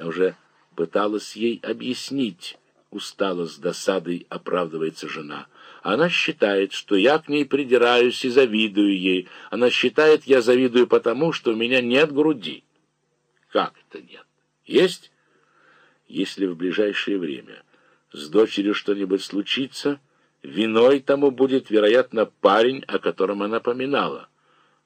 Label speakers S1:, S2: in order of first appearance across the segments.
S1: Я уже пыталась ей объяснить, устала с досадой, оправдывается жена. Она считает, что я к ней придираюсь и завидую ей. Она считает, я завидую потому, что у меня нет груди. Как это нет? Есть? Если в ближайшее время с дочерью что-нибудь случится, виной тому будет, вероятно, парень, о котором она поминала.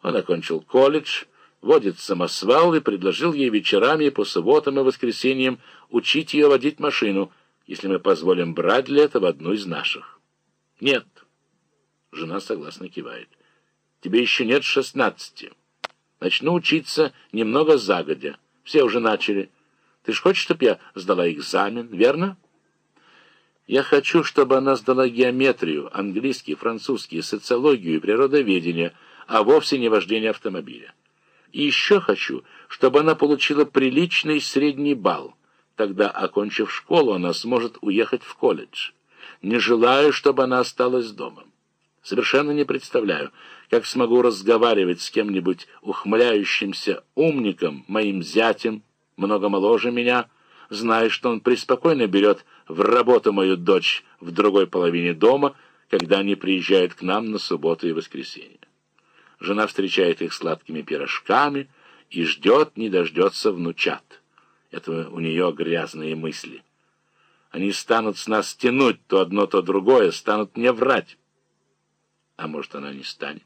S1: Он окончил колледж, водит самосвал и предложил ей вечерами по субботам и воскресеньям учить ее водить машину, если мы позволим брать для этого одну из наших. Нет. Жена согласно кивает. Тебе еще нет шестнадцати. Начну учиться немного загодя. Все уже начали. Ты ж хочешь, чтобы я сдала экзамен, верно? Я хочу, чтобы она сдала геометрию, английский, французский, социологию и природоведение, а вовсе не вождение автомобиля. И еще хочу, чтобы она получила приличный средний балл. Тогда, окончив школу, она сможет уехать в колледж. Не желаю, чтобы она осталась дома. Совершенно не представляю, как смогу разговаривать с кем-нибудь ухмыляющимся умником, моим зятем, много моложе меня, зная, что он преспокойно берет в работу мою дочь в другой половине дома, когда они приезжают к нам на субботу и воскресенье. Жена встречает их сладкими пирожками и ждет, не дождется внучат. Это у нее грязные мысли. Они станут с нас тянуть то одно, то другое, станут мне врать. А может, она не станет.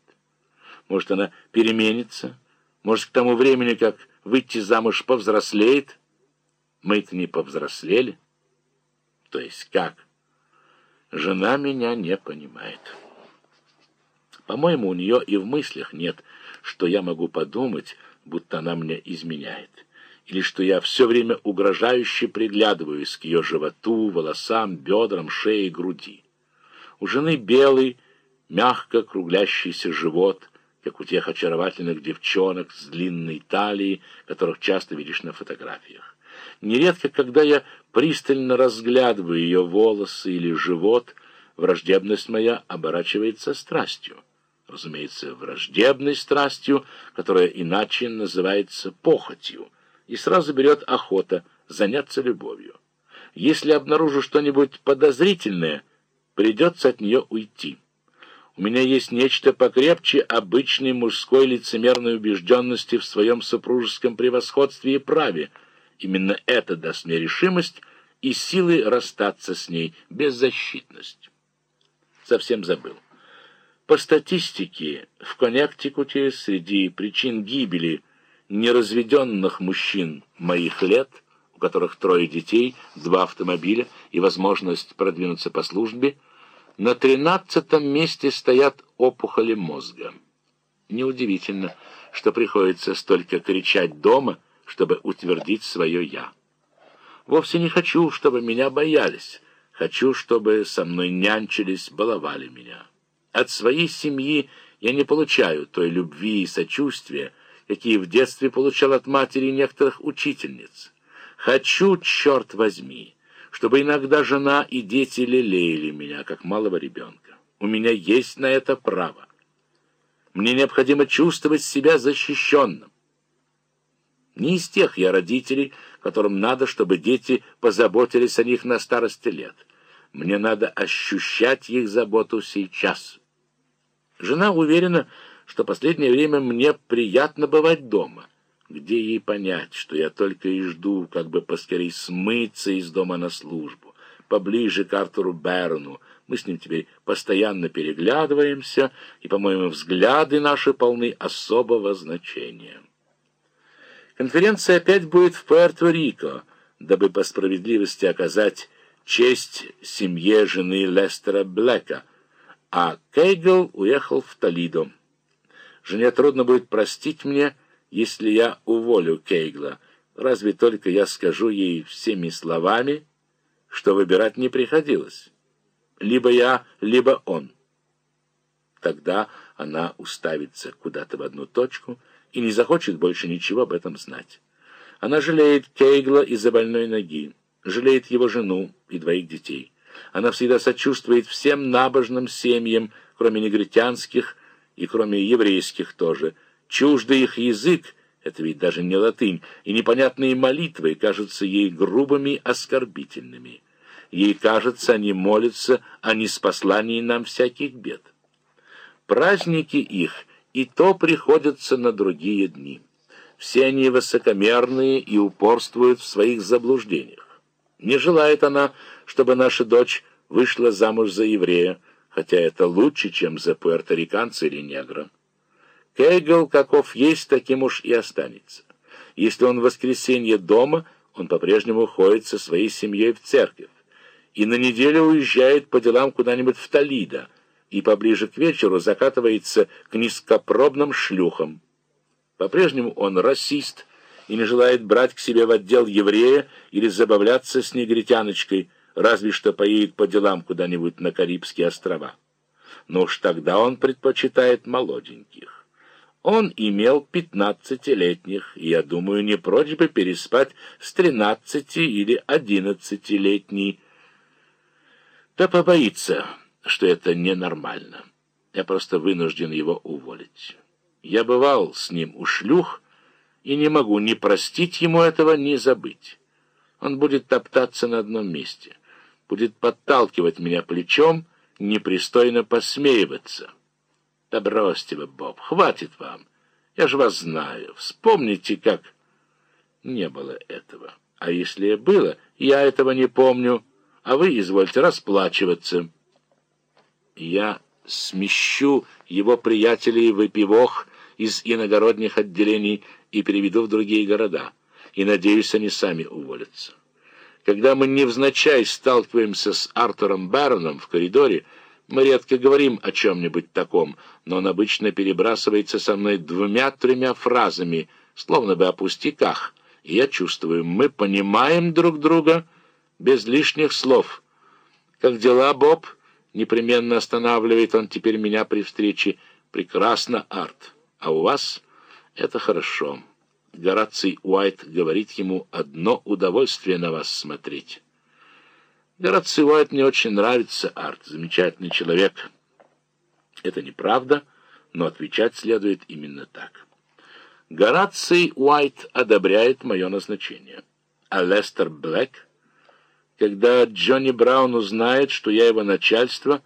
S1: Может, она переменится. Может, к тому времени, как выйти замуж повзрослеет. Мы-то не повзрослели. То есть как? Жена меня не понимает». По-моему, у нее и в мыслях нет, что я могу подумать, будто она мне изменяет, или что я все время угрожающе приглядываюсь к ее животу, волосам, бедрам, шее, груди. У жены белый, мягко круглящийся живот, как у тех очаровательных девчонок с длинной талией, которых часто видишь на фотографиях. Нередко, когда я пристально разглядываю ее волосы или живот, враждебность моя оборачивается страстью разумеется, враждебной страстью, которая иначе называется похотью, и сразу берет охота заняться любовью. Если обнаружу что-нибудь подозрительное, придется от нее уйти. У меня есть нечто покрепче обычной мужской лицемерной убежденности в своем супружеском превосходстве и праве. Именно это даст мне решимость и силы расстаться с ней, беззащитность. Совсем забыл. По статистике, в Коннектикуте среди причин гибели неразведенных мужчин моих лет, у которых трое детей, два автомобиля и возможность продвинуться по службе, на тринадцатом месте стоят опухоли мозга. Неудивительно, что приходится столько кричать дома, чтобы утвердить свое «я». Вовсе не хочу, чтобы меня боялись. Хочу, чтобы со мной нянчились, баловали меня. От своей семьи я не получаю той любви и сочувствия, какие в детстве получал от матери некоторых учительниц. Хочу, черт возьми, чтобы иногда жена и дети лелеяли меня, как малого ребенка. У меня есть на это право. Мне необходимо чувствовать себя защищенным. Не из тех я родителей, которым надо, чтобы дети позаботились о них на старости лет. Мне надо ощущать их заботу сейчас. Жена уверена, что последнее время мне приятно бывать дома. Где ей понять, что я только и жду, как бы поскорей смыться из дома на службу, поближе к Артуру Берну. Мы с ним теперь постоянно переглядываемся, и, по-моему, взгляды наши полны особого значения. Конференция опять будет в Пуэрто-Рико, дабы по справедливости оказать честь семье жены Лестера Блэка, а Кейгл уехал в Толидо. Жене трудно будет простить мне, если я уволю Кейгла. Разве только я скажу ей всеми словами, что выбирать не приходилось. Либо я, либо он. Тогда она уставится куда-то в одну точку и не захочет больше ничего об этом знать. Она жалеет Кейгла из-за больной ноги жалеет его жену и двоих детей. Она всегда сочувствует всем набожным семьям, кроме негритянских и кроме еврейских тоже. Чуждый их язык Это ведь даже не латынь, и непонятные молитвы кажутся ей грубыми, оскорбительными. Ей кажется, они молятся о неспослании нам всяких бед. Праздники их и то приходятся на другие дни. Все они высокомерные и упорствуют в своих заблуждениях. Не желает она, чтобы наша дочь вышла замуж за еврея, хотя это лучше, чем за пуэрториканца или негра. Кегел, каков есть, таким уж и останется. Если он в воскресенье дома, он по-прежнему ходит со своей семьей в церковь и на неделю уезжает по делам куда-нибудь в Толидо, и поближе к вечеру закатывается к низкопробным шлюхам. По-прежнему он расист и не желает брать к себе в отдел еврея или забавляться с негритяночкой, разве что поедет по делам куда-нибудь на Карибские острова. Но уж тогда он предпочитает молоденьких. Он имел пятнадцатилетних, и, я думаю, не прочь бы переспать с тринадцати или одиннадцатилетней. Да побоится что это ненормально. Я просто вынужден его уволить. Я бывал с ним у шлюх и не могу ни простить ему этого, ни забыть. Он будет топтаться на одном месте, будет подталкивать меня плечом, непристойно посмеиваться. Да бросьте вы, Боб, хватит вам. Я же вас знаю. Вспомните, как... Не было этого. А если и было, я этого не помню, а вы извольте расплачиваться» я смещу его приятелей в эпивох из иногородних отделений и переведу в другие города, и, надеюсь, они сами уволятся. Когда мы невзначай сталкиваемся с Артуром Бароном в коридоре, мы редко говорим о чем-нибудь таком, но он обычно перебрасывается со мной двумя-тремя фразами, словно бы о пустяках, и я чувствую, мы понимаем друг друга без лишних слов. «Как дела, Боб?» Непременно останавливает он теперь меня при встрече. Прекрасно, Арт. А у вас это хорошо. Гораций Уайт говорит ему одно удовольствие на вас смотреть. Гораций Уайт мне очень нравится, Арт. Замечательный человек. Это неправда, но отвечать следует именно так. Гораций Уайт одобряет мое назначение. А Лестер Блэк когда Джонни Браун узнает, что я его начальство,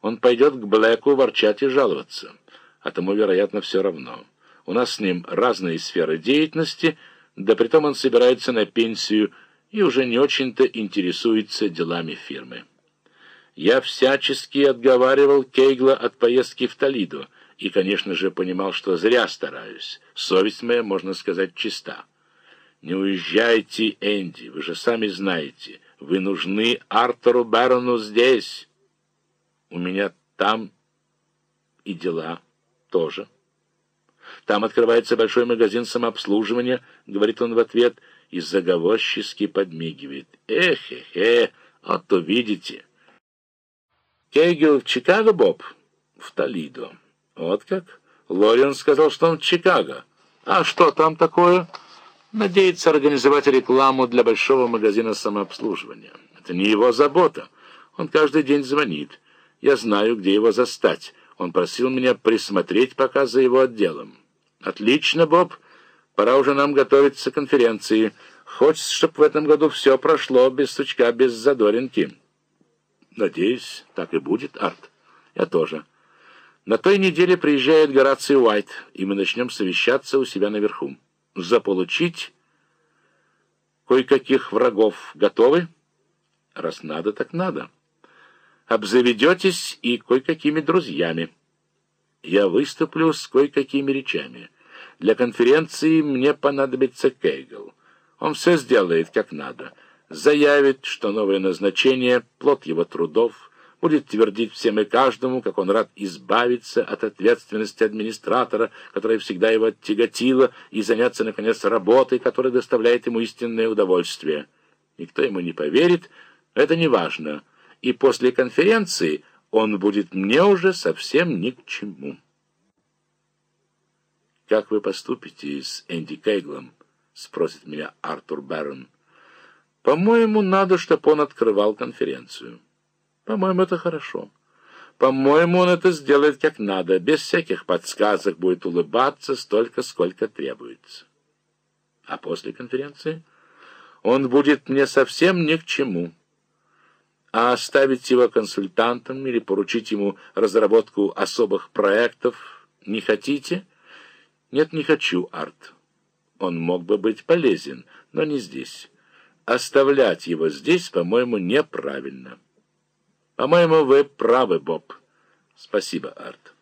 S1: он пойдет к Блэку ворчать и жаловаться. А тому, вероятно, все равно. У нас с ним разные сферы деятельности, да притом он собирается на пенсию и уже не очень-то интересуется делами фирмы. Я всячески отговаривал Кейгла от поездки в Толидо и, конечно же, понимал, что зря стараюсь. Совесть моя, можно сказать, чиста. «Не уезжайте, Энди, вы же сами знаете». Вы нужны Артуру Барону здесь. У меня там и дела тоже. Там открывается большой магазин самообслуживания, говорит он в ответ, и заговорчески подмигивает. Эх-эх-эх, а то видите. Кегел в Чикаго, Боб? В Толидо. Вот как? Лориан сказал, что он в Чикаго. А что там такое? надеется организовать рекламу для большого магазина самообслуживания. Это не его забота. Он каждый день звонит. Я знаю, где его застать. Он просил меня присмотреть пока за его отделом. Отлично, Боб. Пора уже нам готовиться к конференции. Хочется, чтобы в этом году все прошло без сучка, без задоринки. Надеюсь, так и будет, Арт. Я тоже. На той неделе приезжает Гораций Уайт, и мы начнем совещаться у себя наверху заполучить кое-каких врагов. Готовы? Раз надо, так надо. Обзаведетесь и кое-какими друзьями. Я выступлю с кое-какими речами. Для конференции мне понадобится Кейгл. Он все сделает как надо. Заявит, что новое назначение — плод его трудов — будет твердить всем и каждому, как он рад избавиться от ответственности администратора, которая всегда его тяготила, и заняться, наконец, работой, которая доставляет ему истинное удовольствие. Никто ему не поверит, это не важно, и после конференции он будет мне уже совсем ни к чему. «Как вы поступите с Энди Кейглом?» — спросит меня Артур Барон. «По-моему, надо, чтобы он открывал конференцию». По-моему, это хорошо. По-моему, он это сделает как надо, без всяких подсказок, будет улыбаться столько, сколько требуется. А после конференции он будет мне совсем ни к чему. А оставить его консультантом или поручить ему разработку особых проектов не хотите? Нет, не хочу, Арт. Он мог бы быть полезен, но не здесь. Оставлять его здесь, по-моему, неправильно. По-моему, вы правы, Боб. Спасибо, Арт.